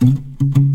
Mm-hmm.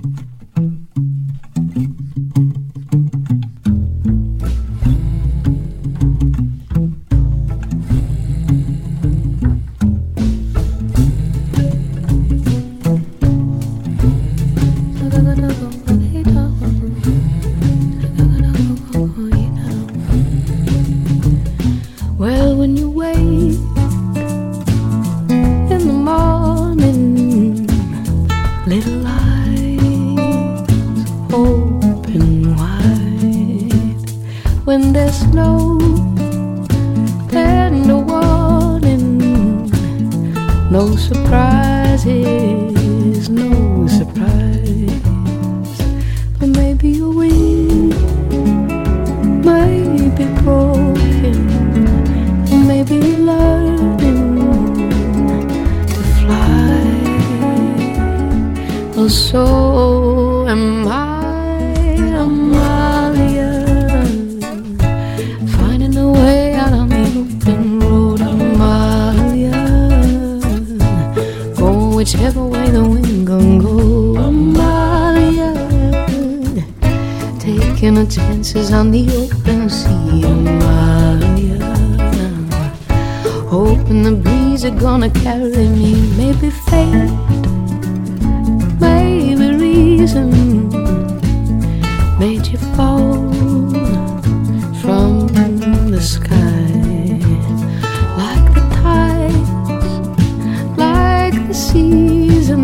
you fall from the sky like the tides, like the seasons,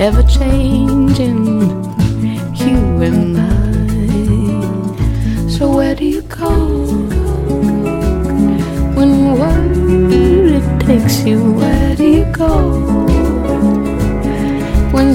ever changing. You and I. So, where do you go when worry takes you? Where do you go when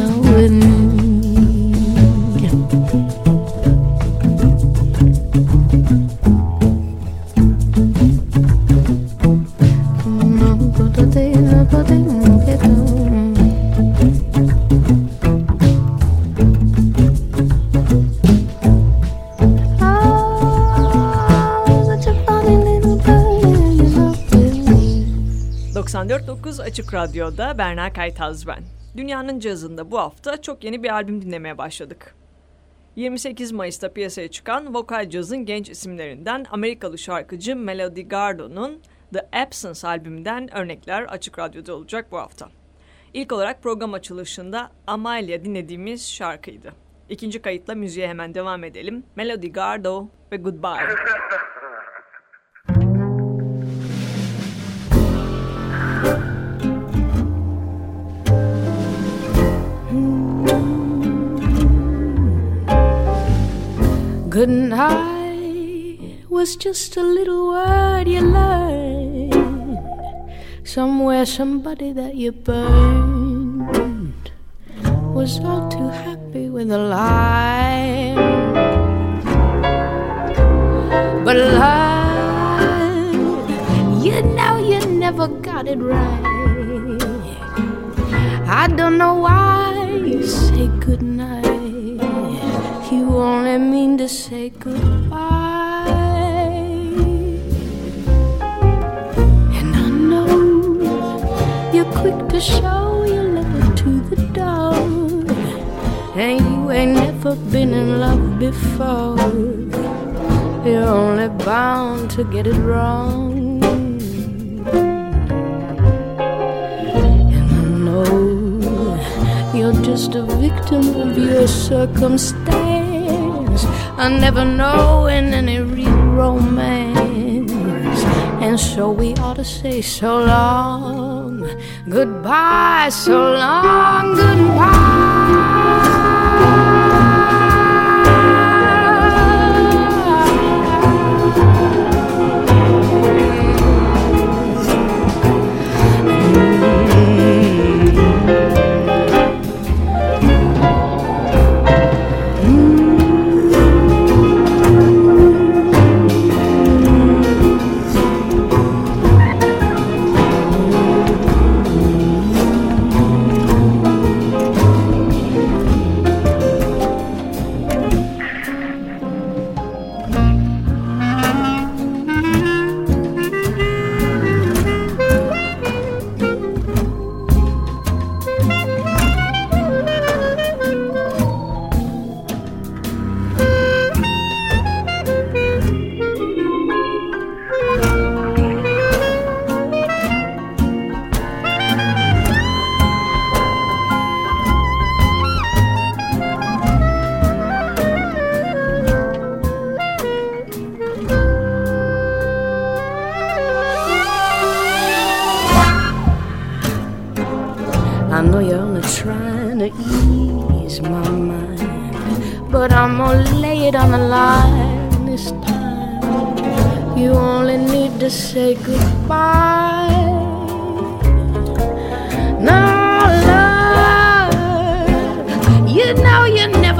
Açık Radyo'da Berna Kaytaz ben. Dünyanın cazında bu hafta çok yeni bir albüm dinlemeye başladık. 28 Mayıs'ta piyasaya çıkan vokal cazın genç isimlerinden Amerikalı şarkıcı Melody Gardot'un The Absence albümünden örnekler Açık Radyo'da olacak bu hafta. İlk olarak program açılışında Amalia dinlediğimiz şarkıydı. İkinci kayıtla müziğe hemen devam edelim. Melody Gardot ve Goodbye. Good night was just a little word you learned somewhere. Somebody that you burned was all too happy with a lie, but love, you know you never got it right. I don't know why you say good night you only mean to say goodbye. And I know you're quick to show your love to the dog. And you ain't never been in love before. You're only bound to get it wrong. And I know you're just a victim of your circumstance. I never know in any real romance. And so we ought to say so long, goodbye, so long, goodbye.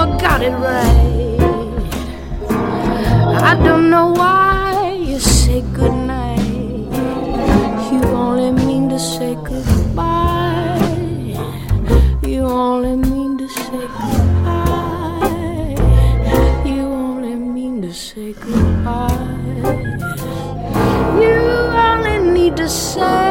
Never got it right. I don't know why you say goodnight. You only mean to say goodbye. You only mean to say goodbye. You only mean to say goodbye. You only need to say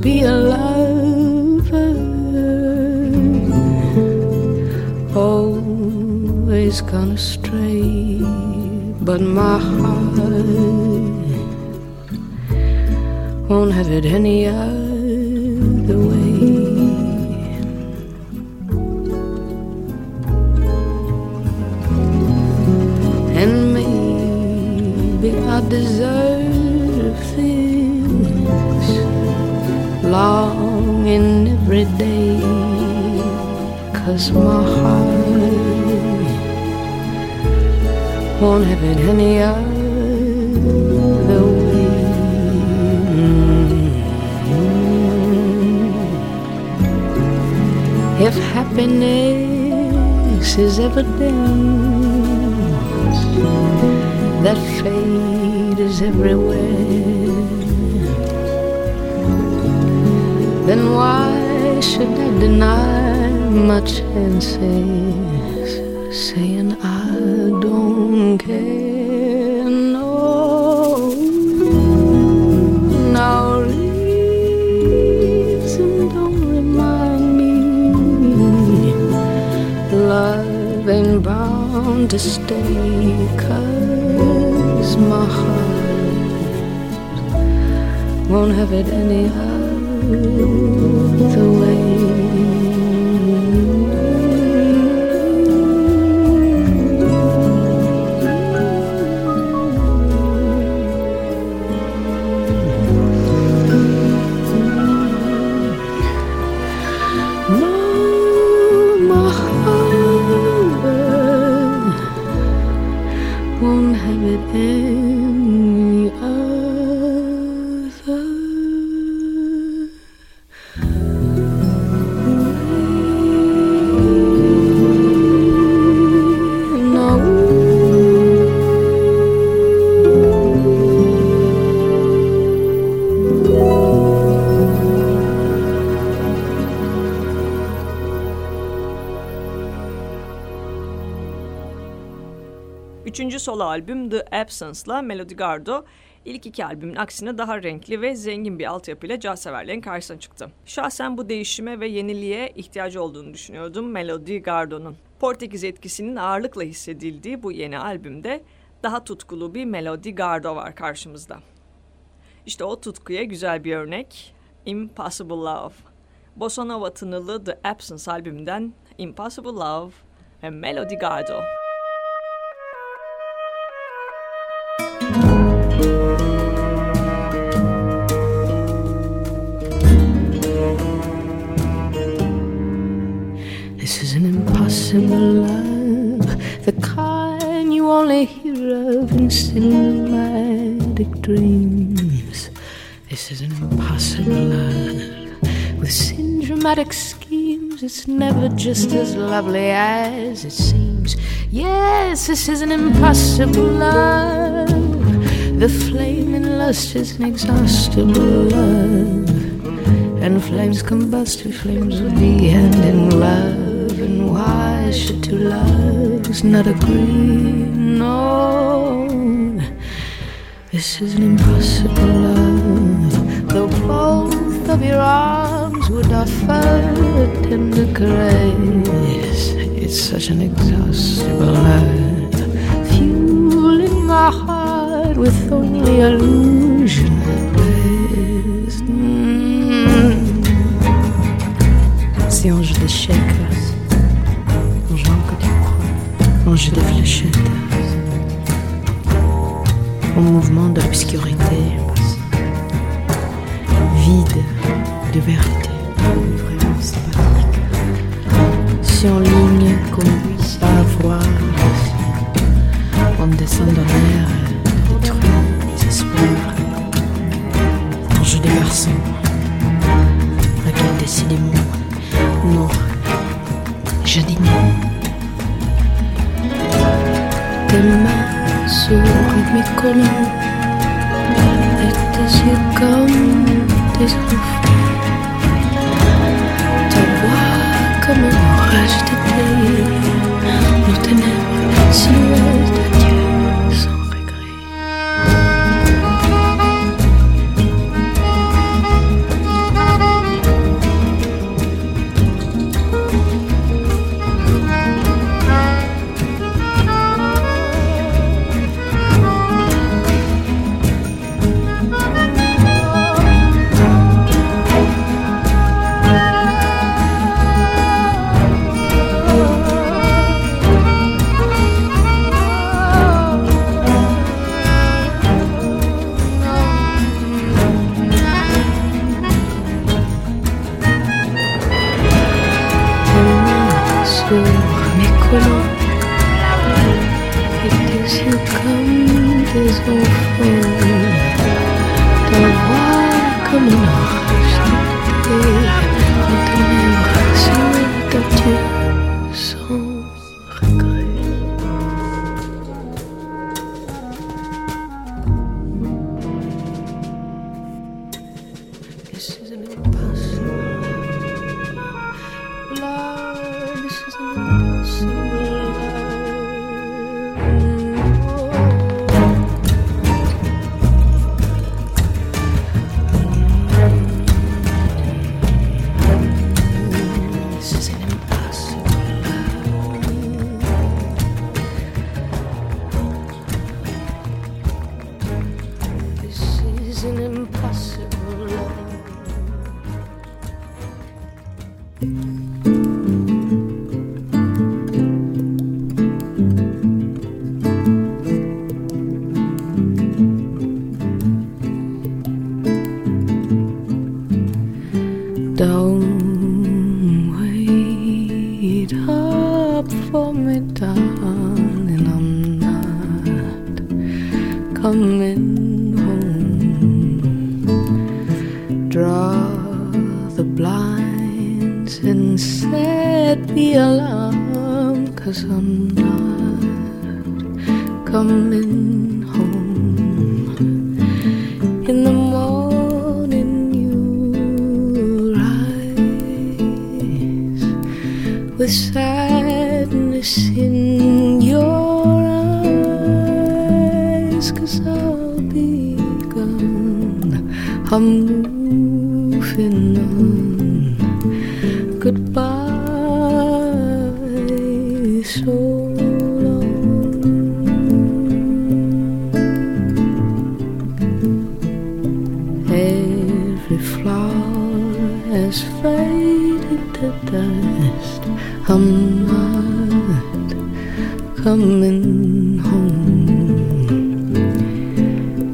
be a lover, always gonna stray, but my heart won't have it any other way. And maybe I deserve longing every day. Cause my heart won't have it any other way. If happiness is evidence that fate is everywhere, then why should I deny my chances, saying I don't care? No, no reason don't remind me. Love ain't bound to stay, cause my heart won't have it any other way. Üçüncü solo albüm The Absence'la Melody Gardot ilk iki albümün aksine daha renkli ve zengin bir altyapıyla caz severlerin karşısına çıktı. Şahsen bu değişime ve yeniliğe ihtiyacı olduğunu düşünüyordum Melody Gardot'un. Portekiz etkisinin ağırlıkla hissedildiği bu yeni albümde daha tutkulu bir Melody Gardot var karşımızda. İşte o tutkuya güzel bir örnek Impossible Love. Bossa Nova tınılı The Absence albümünden Impossible Love ve Melody Gardot. This is an impossible love, the kind you only hear of in cinematic dreams. This is an impossible love with syndromatic schemes. It's never just as lovely as it seems. Yes, this is an impossible love. The flame in lust is an inexhaustible love. And flames combust if flames would be hand in love. Why should two loves not agree? No, this is an impossible love. Though both of your arms would offer tender grace, it's such an exhaustible love, fueling my heart with only illusion. Séance d'échecs. flash des fléchettes. Au mouvement de l'obscurité, vide de vérité. follow. It takes you come this. cause I'm not coming home. In the morning, you rise with sadness in your eyes, cause I'll be gone. I'm coming home.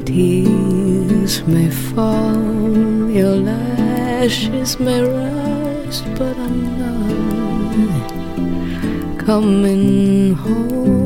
Tears may fall, your lashes may rise, but I'm not coming home.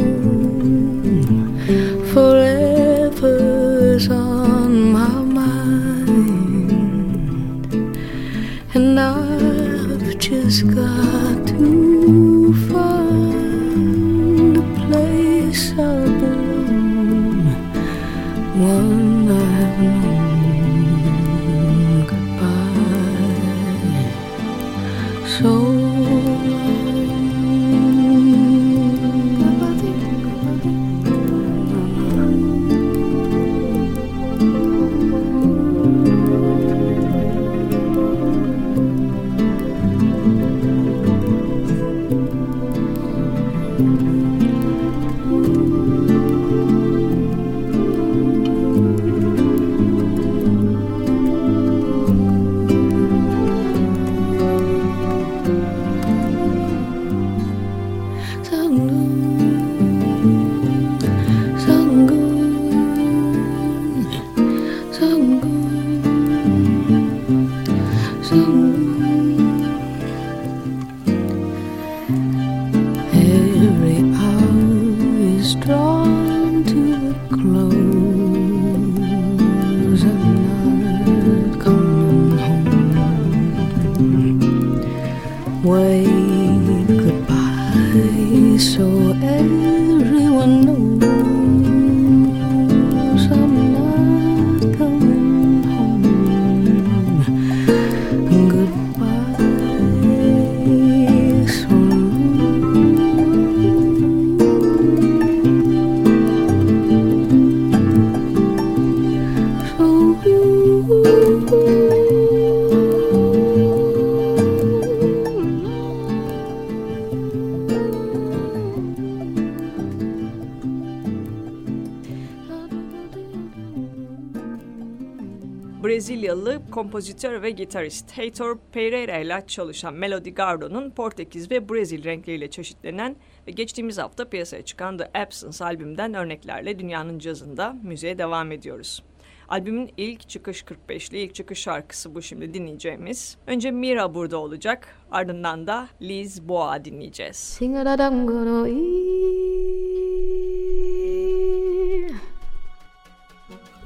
Brezilyalı kompozitör ve gitarist Heitor Pereira ile çalışan Melody Gardo'nun Portekiz ve Brezil renkleriyle çeşitlenen ve geçtiğimiz hafta piyasaya çıkan The Absence albümden örneklerle dünyanın cazında müziğe devam ediyoruz. Albümün ilk çıkış 45'li ilk çıkış şarkısı bu şimdi dinleyeceğimiz. Önce Mira burada olacak ardından da Liz Boa dinleyeceğiz.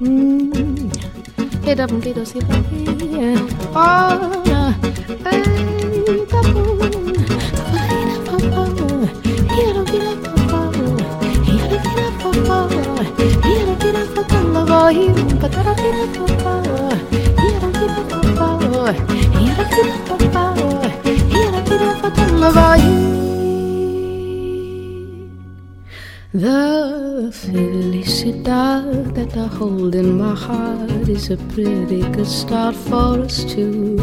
Mm. Get up and get us here. Oh, hey, tapoon. Get up, get up, get up, The felicidad that I hold in my heart is a pretty good start for us two.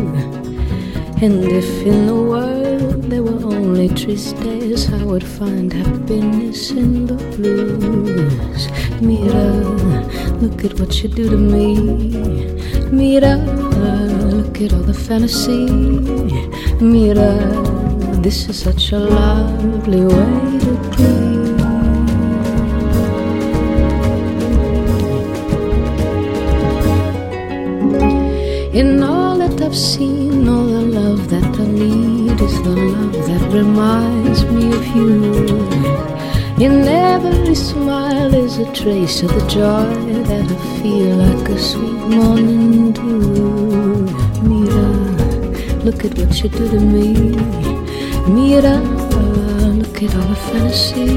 And if in the world there were only tristes, I would find happiness in the blues. Mira, look at what you do to me. Mira, look at all the fantasy. Mira, this is such a lovely way to be. Is the love that reminds me of you. In every smile is a trace of the joy that I feel like a sweet morning dew. Mira, look at what you do to me. Mira, look at all the fantasy.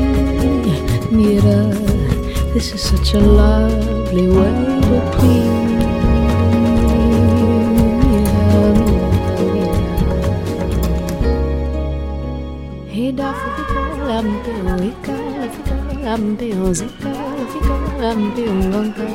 Mira, this is such a lovely way to be. teo ika la fika lam teo zika la fika lam teo ngonga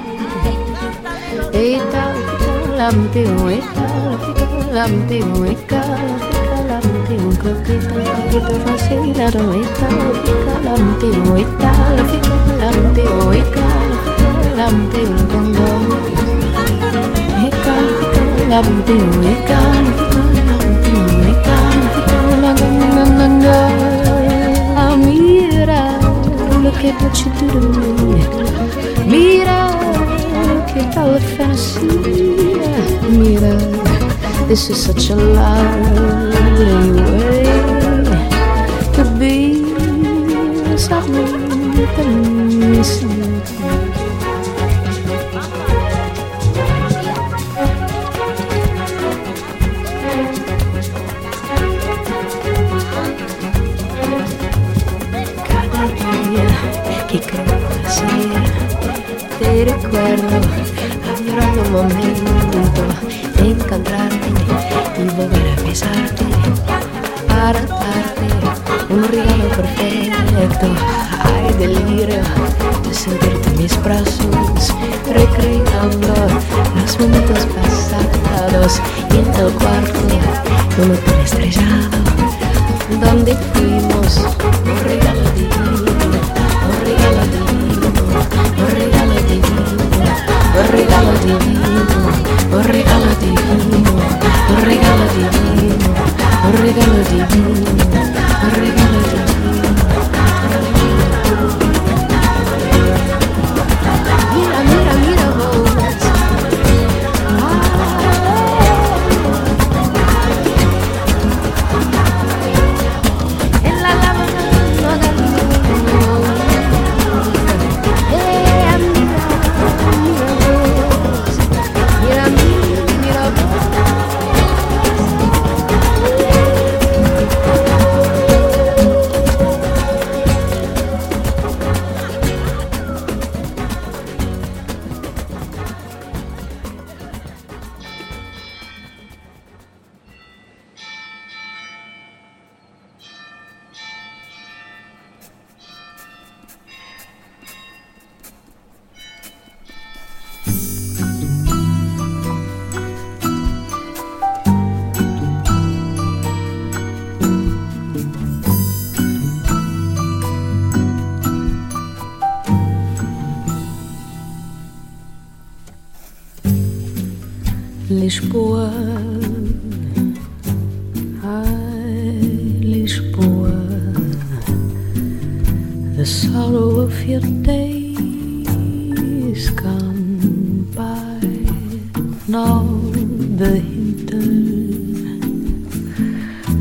ita fika lam teo ika la fika lam teo ika la fika lam teo kokita kita fasira ro ita la fika lam teo ita la fika lam teo ika la fika lam teo ngonga ika fika lam teo ika la fika lam teo ika la fika lam teo ngonga Mira, look at what you do to me. Mira, look at all the fantasy. Mira, this is such a lovely way to be. Softly, te recuerdo, añorando un momento de encontrarte y volver a besarte. Para darte un regalo perfecto. Ay, delirio de sentirte en mis brazos, recreando los momentos pasados. Y en el cuarto de un hotel donde fuimos un regalo divino, un regalo un regalo divino, un regalo divino, un regalo divino, un regalo divino, un regalo divino. Lisboa, Spur, Lisboa, the sorrow of your days gone by. Now the hinter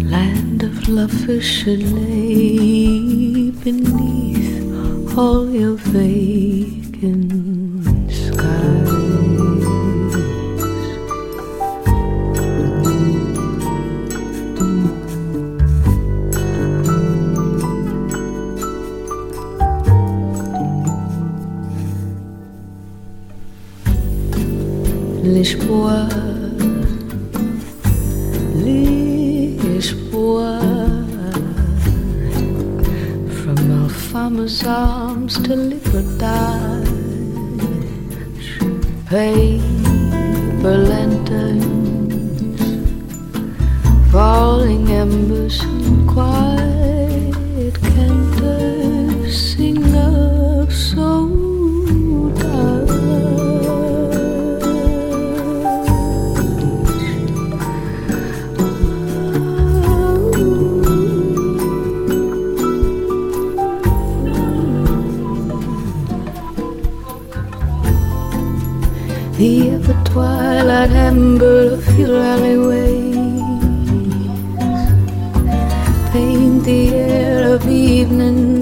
land of love is lay beneath all your face. that amber of your alleyways. Paint the air of evening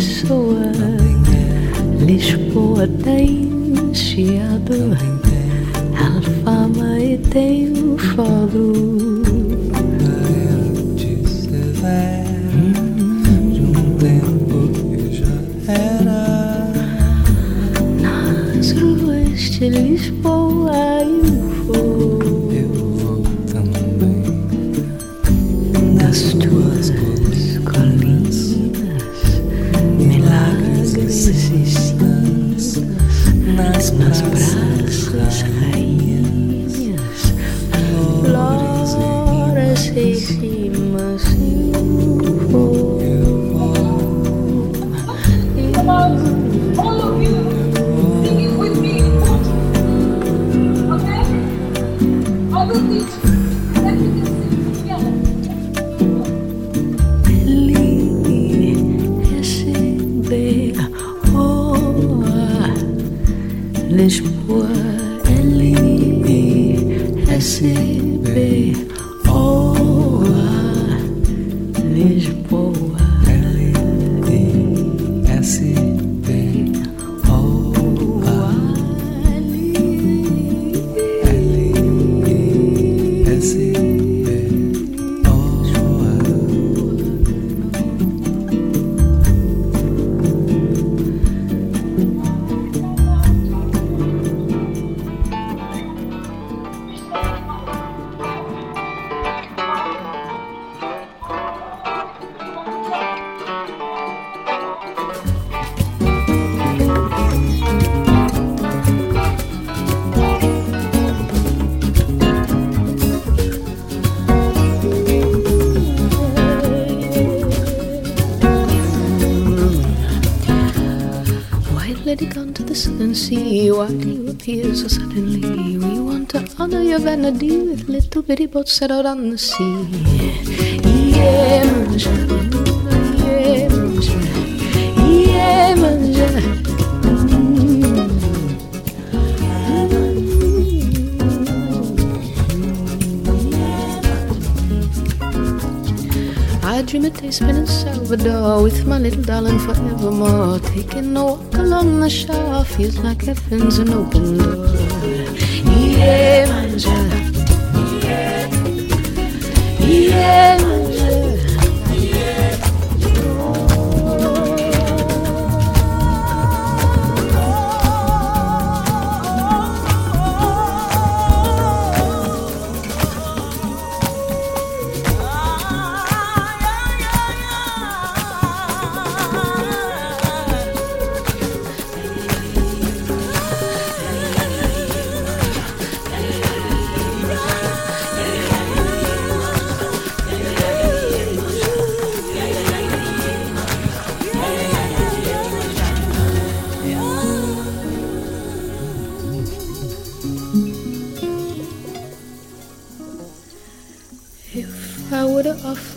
pessoa. Lisboa tem chiado, Alfama e tem why do you appear so suddenly. We want to honor your vanity with little bitty boats set out on the sea. Yeah, yeah, A in Salvador with my little darling forevermore. Taking a walk along the shore feels like heaven's an open door. Yeah, manja. Yeah.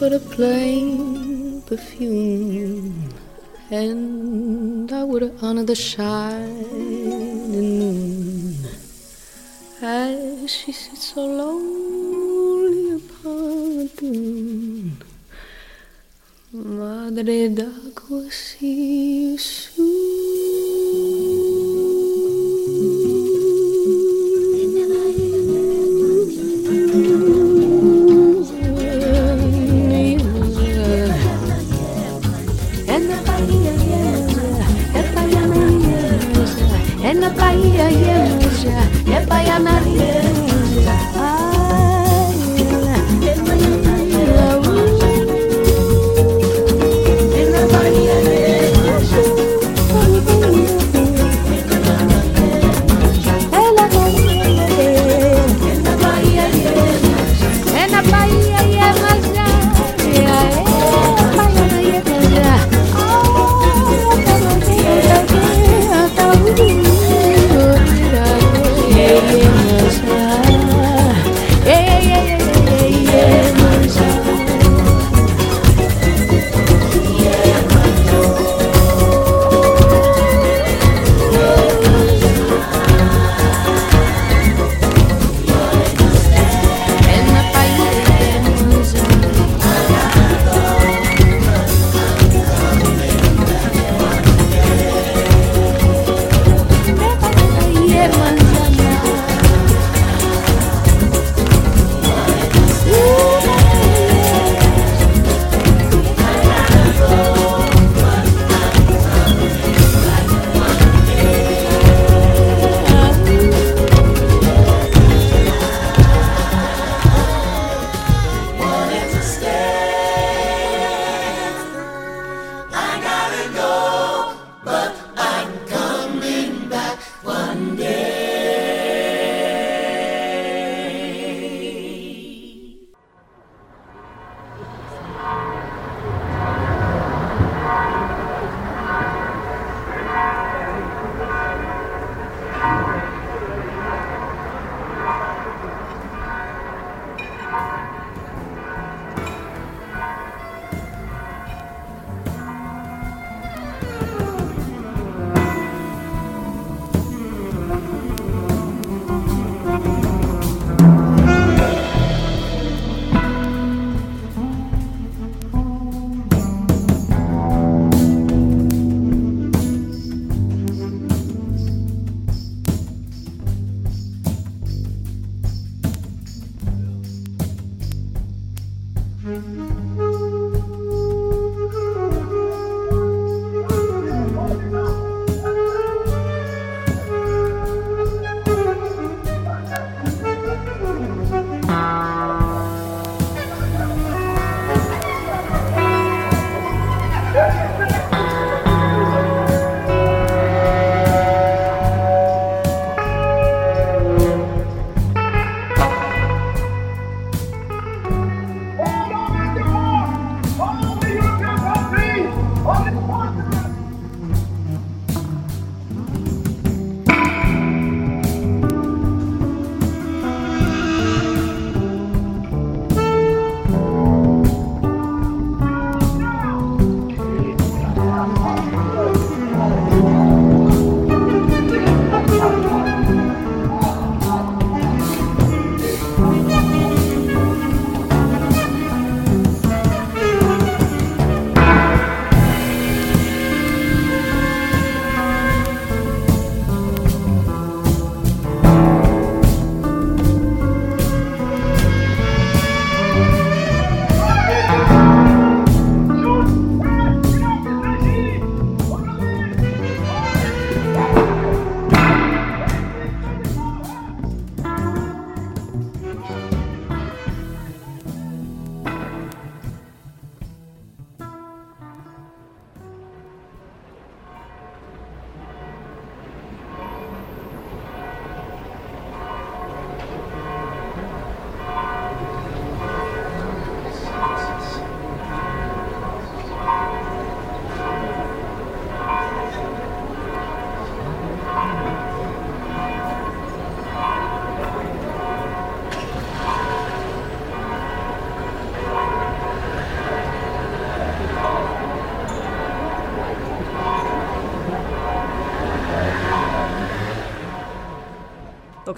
To offer plain perfume, and I would honor the shining moon, as she sits so lonely upon the dune, Madre d'Agua, see you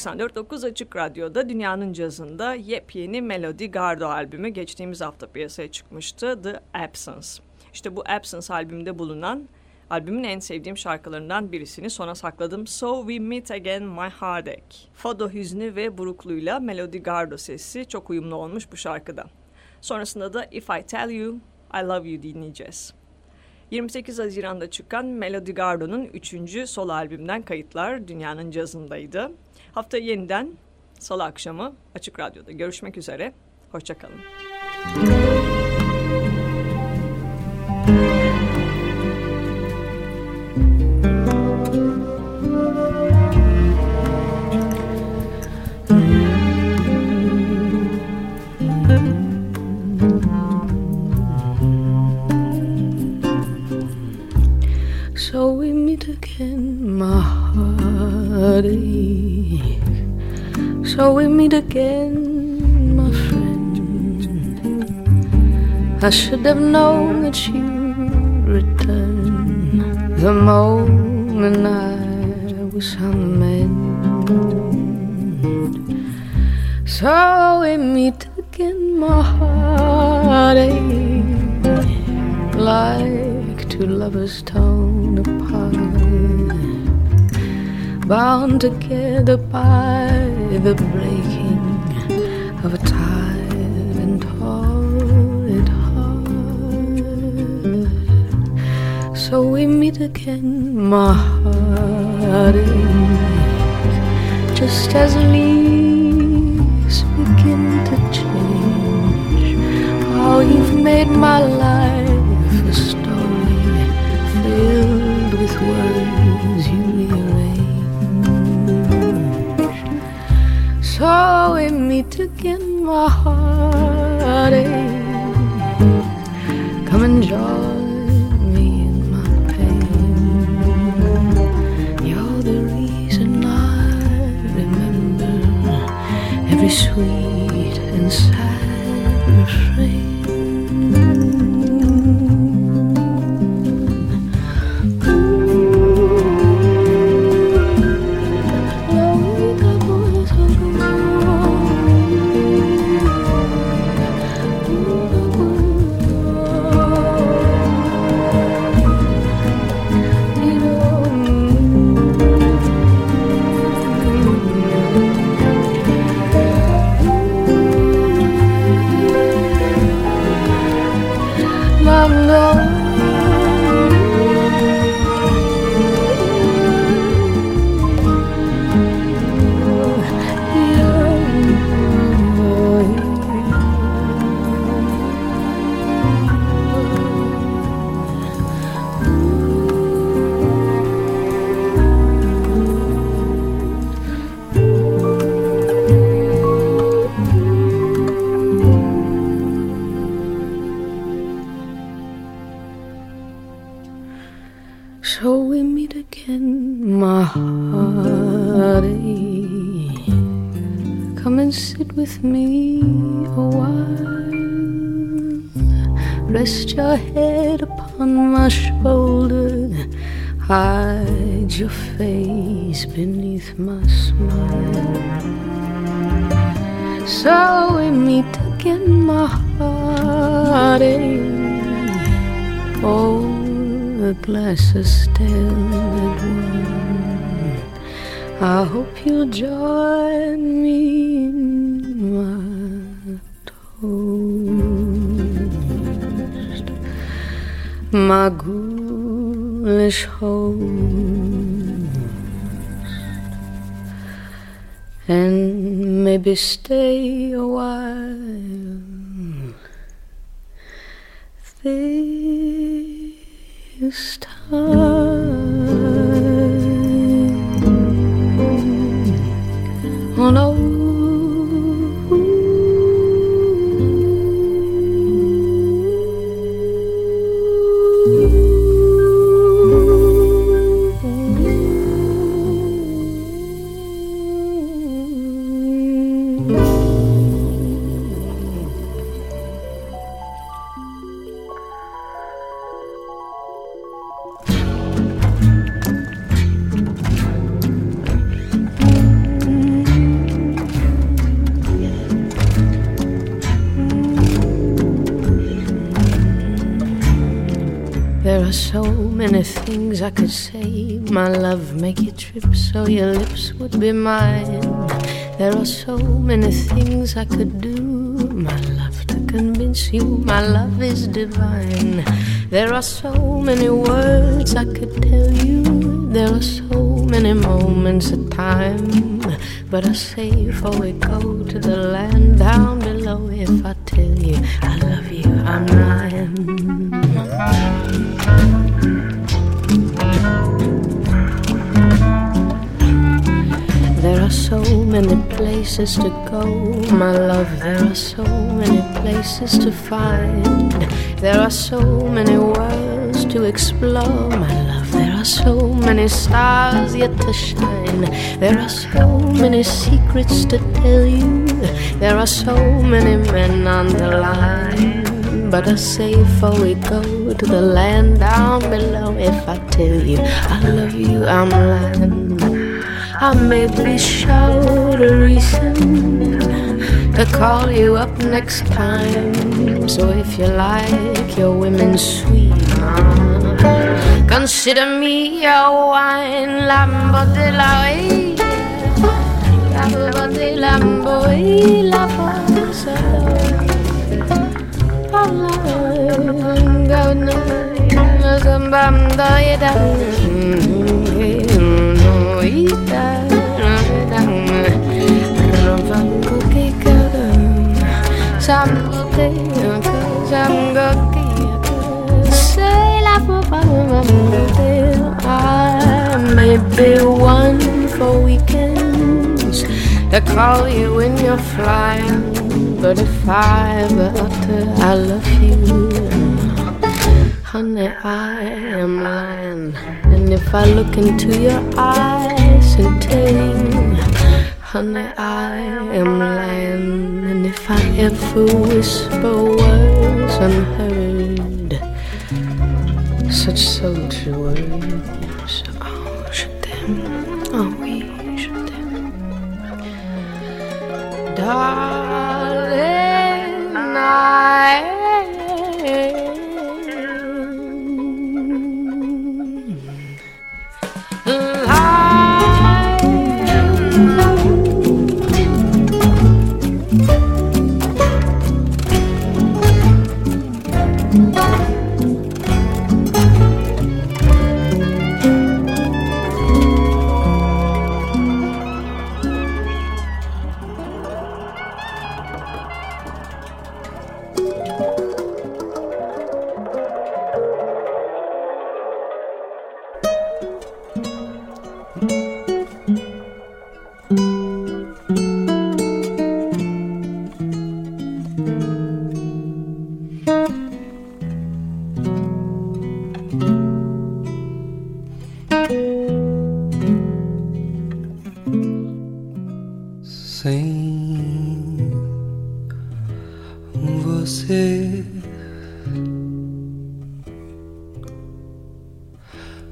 94.9 Açık Radyo'da Dünyanın Cazı'nda yepyeni Melody Gardo albümü geçtiğimiz hafta piyasaya çıkmıştı. The Absence. İşte bu Absence albümünde bulunan albümün en sevdiğim şarkılarından birisini sona sakladım. So We Meet Again My Heartache. Fado hüznü ve burukluğuyla Melody Gardo sesi çok uyumlu olmuş bu şarkıda. Sonrasında da If I Tell You I Love You dinleyeceğiz. 28 Haziran'da çıkan Melody Gardo'nun 3. solo albümden kayıtlar dünyanın cazındaydı. Hafta yeniden salı akşamı Açık Radyo'da görüşmek üzere. Hoşçakalın. So we meet again, my friend. I should have known that you'd return the moment I was on the mend. So we meet again, my heartache like two lovers torn apart, bound together by the breaking of a tired and torrid heart. So we meet again, my heartache, just as leaves begin to change. Oh, you've made my life a story filled with words again, my heartache. Eh? The glass is still at one. I hope you'll join me in my toast, my ghoulish host, and maybe stay a while. This time, oh no. Things I could say. My love, make you trip so your lips would be mine. There are so many things I could do, my love, to convince you my love is divine. There are so many words I could tell you. There are so many moments of time. But I say before we go to the land down below, if I tell you I love you, I'm lying. So many places to go, my love. There are so many places to find. There are so many worlds to explore, my love. There are so many stars yet to shine. There are so many secrets to tell you. There are so many men on the line. But I say before we go to the land down below, if I tell you I love you, I'm lying. I may be short a reason to call you up next time. So if you like your women sweet, consider me your wine, Lambo de la Lambo de Lambo, I may be one for weekends to call you when you're flying, but if I ever utter I love you, honey, I am lying. And if I look into your eyes and tell honey, I am lying. And if I ever whisper words unheard, such sultry words, oh, je t'aime, oh oui, je t'aime.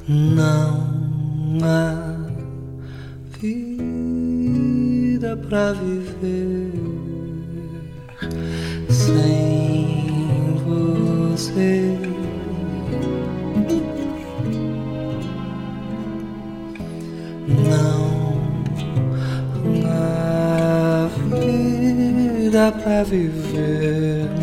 Não há vida pra viver sem você. Não há vida pra viver.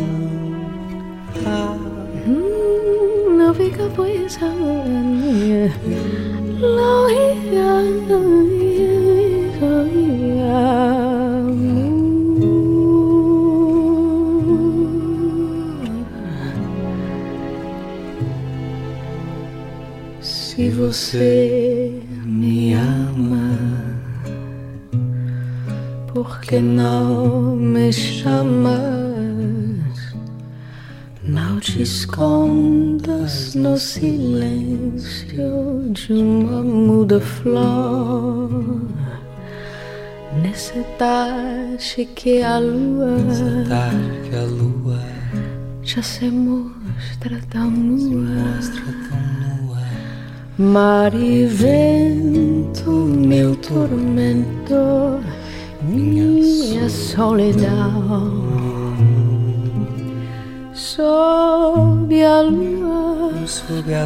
Se você me ama, por que não me chamas? Não te escondas no silêncio de uma muda flor. Nessa tarde que a lua que a lua já se mostra tão nua. Mar e vento, meu tormento, minha solidão. Sob a lua, sob a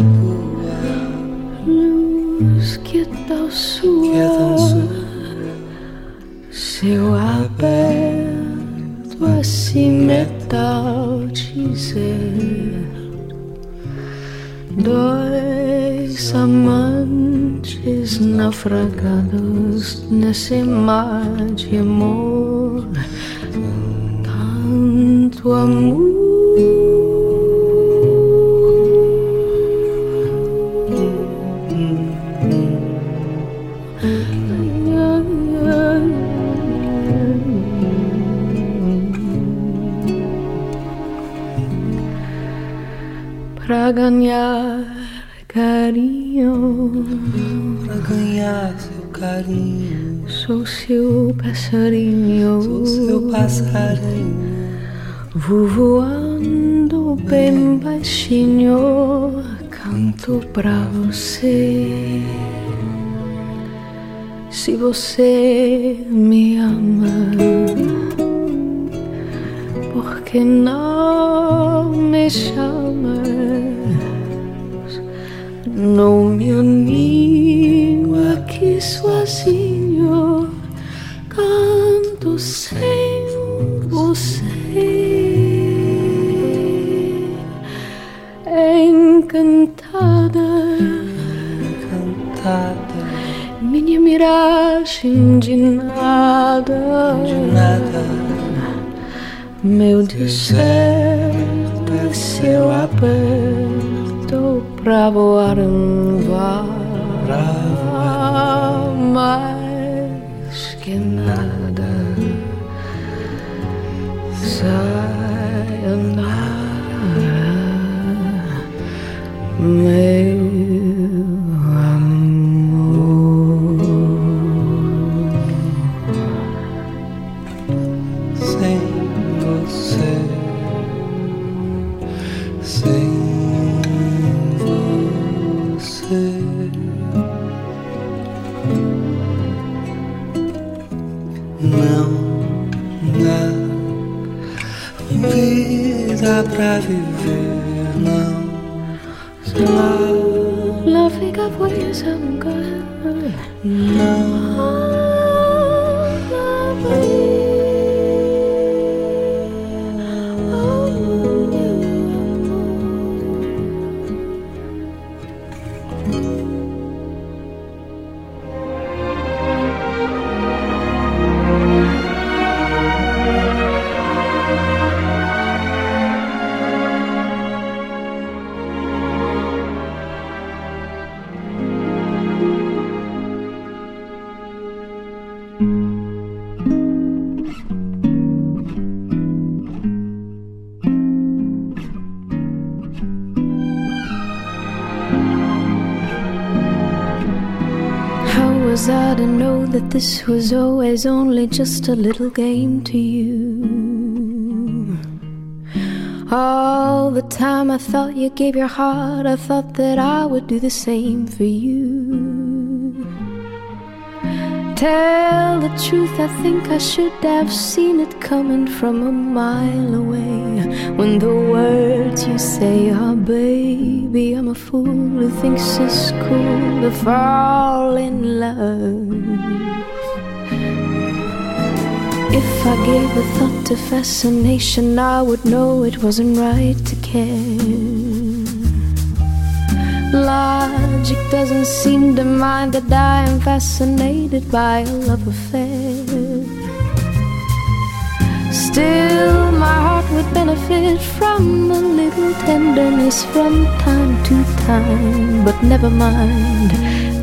luz que tão sua, que é tão sua, céu aberto assim metal dizer. Dois amantes naufragados nesse mar de amor, tanto amor. Pra ganhar carinho, pra ganhar seu carinho. Sou seu passarinho, sou seu passarinho. Vou voando bem baixinho, canto pra você. Se você me ama, que não me chamas no meu ninho aqui sozinho? Canto sem você. encantada, encantada, minha miragem de nada, de nada, meu deserto é céu aberto pra voar um vá, mais que nada, sayonara. meu dá pra viver, não. Não, não fica por isso nunca. Não. To know that this was always only just a little game to you? All the time I thought you gave your heart, I thought that I would do the same for you. Tell the truth, I think I should have seen it coming from a mile away. When the words you say are, baby, I'm a fool who thinks it's cool to fall in love. If I gave a thought to fascination, I would know it wasn't right to care. Logic doesn't seem to mind that I am fascinated by a love affair. Still, my heart would benefit from a little tenderness from time to time. But never mind,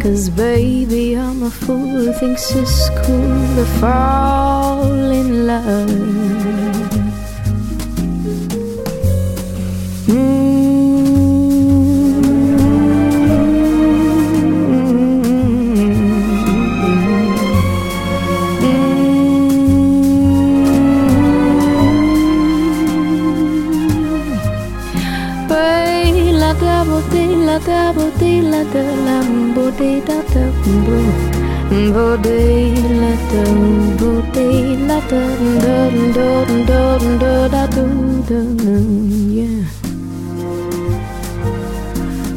cause baby, I'm a fool who thinks it's cool to fall in love. la da bo di la da la bo di da da bo bo di la da bo di la da da da da da da da da yeah.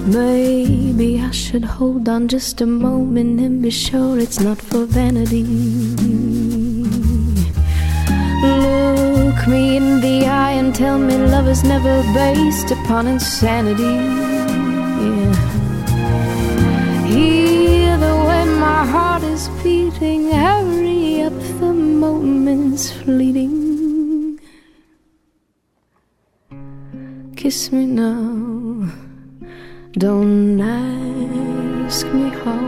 Maybe I should hold on just a moment and be sure it's not for vanity. Look me in the eye and tell me love is never based upon insanity. Hear the way my heart is beating, hurry up, the moment's fleeting. Kiss me now, don't ask me how.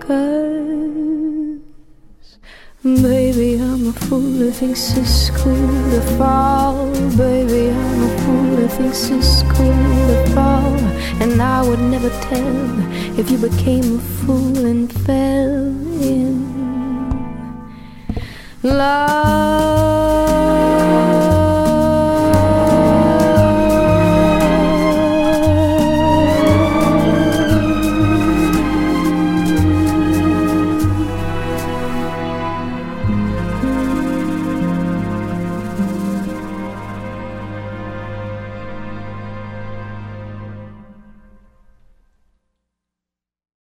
Cause, baby, I'm a fool who thinks it's cool to fall. Baby, I'm a fool who thinks it's cool to fall. And I would never tell if you became a fool and fell in love.